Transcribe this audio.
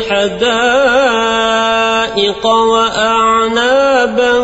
حدائق وأعنابا